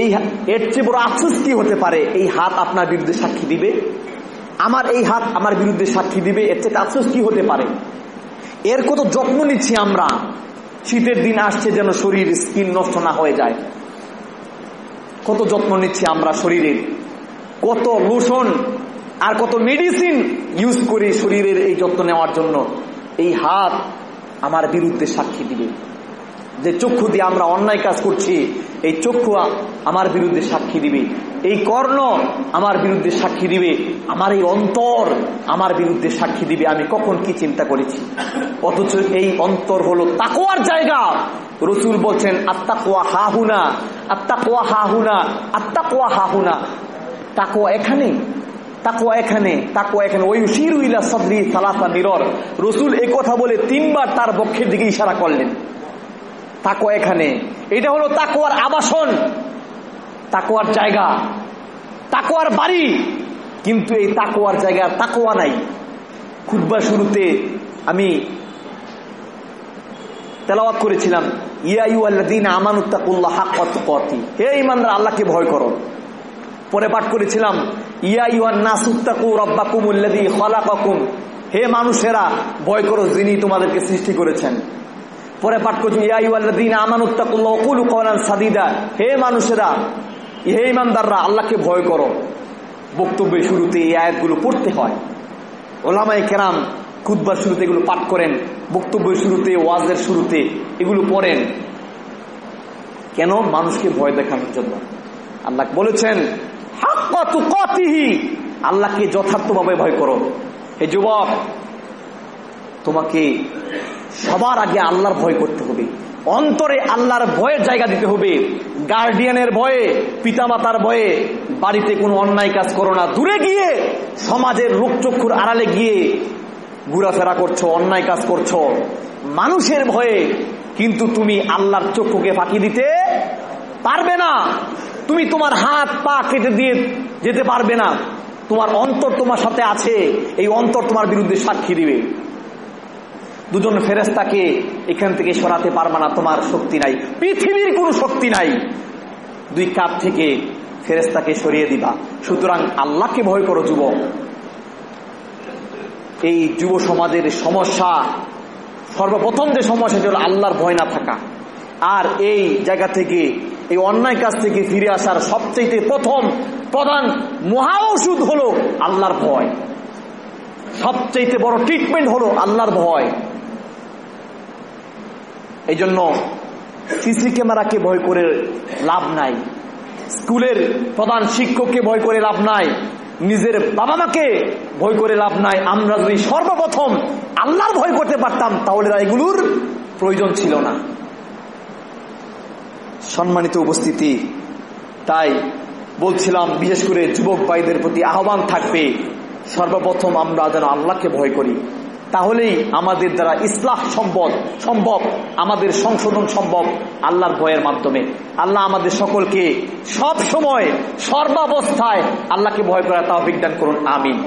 এই এর চেয়ে বড় আফসোস কি হতে পারে? এই হাত আপনার বিরুদ্ধে সাক্ষী দিবে? আমার এই হাত আমার বিরুদ্ধে সাক্ষী দিবে? এর চেয়ে আফসোস কি হতে পারে? এর কত যত্ন নিচ্ছি আমরা? শীতের দিন আসছে যেন শরীর স্কিন নষ্ট না হয়ে যায়। কত যত্ন নিচ্ছি আমরা শরীরের কত লোশন আর কত মেডিসিন ইউজ করি শরীরের এই যত্ন নেওয়ার জন্য। এই হাত আমার বিরুদ্ধে সাক্ষী দিবে। যে চক্ষু দিয়ে আমরা অন্যায় কাজ করছি, এই চক্ষু আমার বিরুদ্ধে সাক্ষী দিবে। এই কর্ণ আমার বিরুদ্ধে সাক্ষী দিবে। আমার এই অন্তর আমার বিরুদ্ধে সাক্ষী দিবে। আমি কখন কি চিন্তা করেছি? অথচ এই অন্তর হলো তাকোয়ার জায়গা। রসুল বলছেন আত্মা কোয়া হাহুনা আত্মা কোয়া হাহুনা আত্মা কোয়া হাহুনা। তাকোয়া এখানে? তাকোয়া এখানে? তাকোয়া এখানে। ওই শিরুইলা সদরি সালাসা মিরর। রসুল কথা বলে তিনবার তার বক্ষের দিকে ইশারা করলেন। তাকোয়া এখানে। এটা হলো তাকোয়ার আবাসন তাকোয়ার জায়গা তাকোয়ার বাড়ি। কিন্তু এই তাকোয়ার জায়গা তাকোয়া নাই। খুদ্া শুরুতে আমি তেলাওয়াত করেছিলাম হে ইমানদার আল্লাহকে ভয় করো। পরে পাঠ করেছিলাম হে মানুষেরা, ভয় করো যিনি তোমাদেরকে সৃষ্টি করেছেন। পরে পাঠ করছি, ইয়া ইউয়াল্লাযীন আমানুত্তাকুল্লাহ ওয়াকুলু কওলান সাদিদা হে মানুষেরা, হে ইমানদাররা, আল্লাহকে ভয় করো। বক্তব্যের শুরুতে এই আয়াতগুলো পড়তে হয়। ওলামায়ে কেরাম খুদ্বার শুরুতে এগুলো পাঠ করেন, বক্তব্যের শুরুতে, ওয়াজের শুরুতে এগুলো পড়েন। কেন? মানুষকে ভয় দেখানোর জন্য। আল্লাহ বলেছেন আল্লাহকে যথার্থভাবে ভয় করো। হে যুবক, তোমাকে সবার আগে আল্লাহর ভয় করতে হবে। অন্তরে আল্লাহর ভয়ের জায়গা দিতে হবে। গার্ডিয়ানের ভয়ে, পিতামাতার ভয়ে বাড়িতে কোনো অন্যায় কাজ করো না। দূরে গিয়ে সমাজের লোকচক্ষুর আড়ালে গিয়ে ঘোরাফেরা করছ, অন্যায় কাজ করছ। মানুষের ভয়ে কিন্তু তুমি আল্লাহর চক্ষুকে ফাঁকি দিতে পারবে না। তুমি তোমার হাত পা কেটে দিয়ে যেতে পারবে না। তোমার অন্তর তোমার সাথে আছে, এই অন্তর তোমার বিরুদ্ধে সাক্ষী দিবে। দুজন ফেরেস্তাকে এখান থেকে সরাতে পারবা না, তোমার শক্তি নাই, পৃথিবীর কোনো শক্তি নাই। দুই কাপ থেকে ফেরেস্তাকে সরিয়ে দিবা। সুতরাং আল্লাহকে ভয় করো, যুবক। এই যুব সমাজের সমস্যা, সর্বপ্রথম যে সমস্যা হল আল্লাহর ভয় না থাকা। আর এই জায়গা থেকে, এই অন্যায় কাজ থেকে ফিরে আসার সবচেয়ে প্রথম, প্রধান মহা ওষুধ হলো আল্লাহর ভয়। সবচেয়ে বড় ট্রিটমেন্ট হলো আল্লাহর ভয়। এই জন্য সিসি ক্যামেরাকে ভয় করে লাভ নাই। স্কুলের প্রধান শিক্ষককে ভয় করে লাভ নাই। নিজের বাবা মাকে ভয় করে লাভ নাই। আমরা যদি সর্বপ্রথম আল্লাহর ভয় করতে পারতাম, তাহলে এগুলোর প্রয়োজন ছিল না। সম্মানিত উপস্থিতি, তাই বলছিলাম, বিশেষ করে যুবক ভাইদের প্রতি আহ্বান থাকবে, সর্বপ্রথম আমরা যেন আল্লাহকে ভয় করি। তাহলেই আমাদের দ্বারা ইসলাম সম্ভব সম্ভব, আমাদের সংশোধন সম্ভব আল্লাহর ভয়ের মাধ্যমে। আল্লাহ আমাদের সকলকে সব সময় সর্বাবস্থায় আল্লাহকে ভয় করা তাও বিজ্ঞান করুন, আমিন।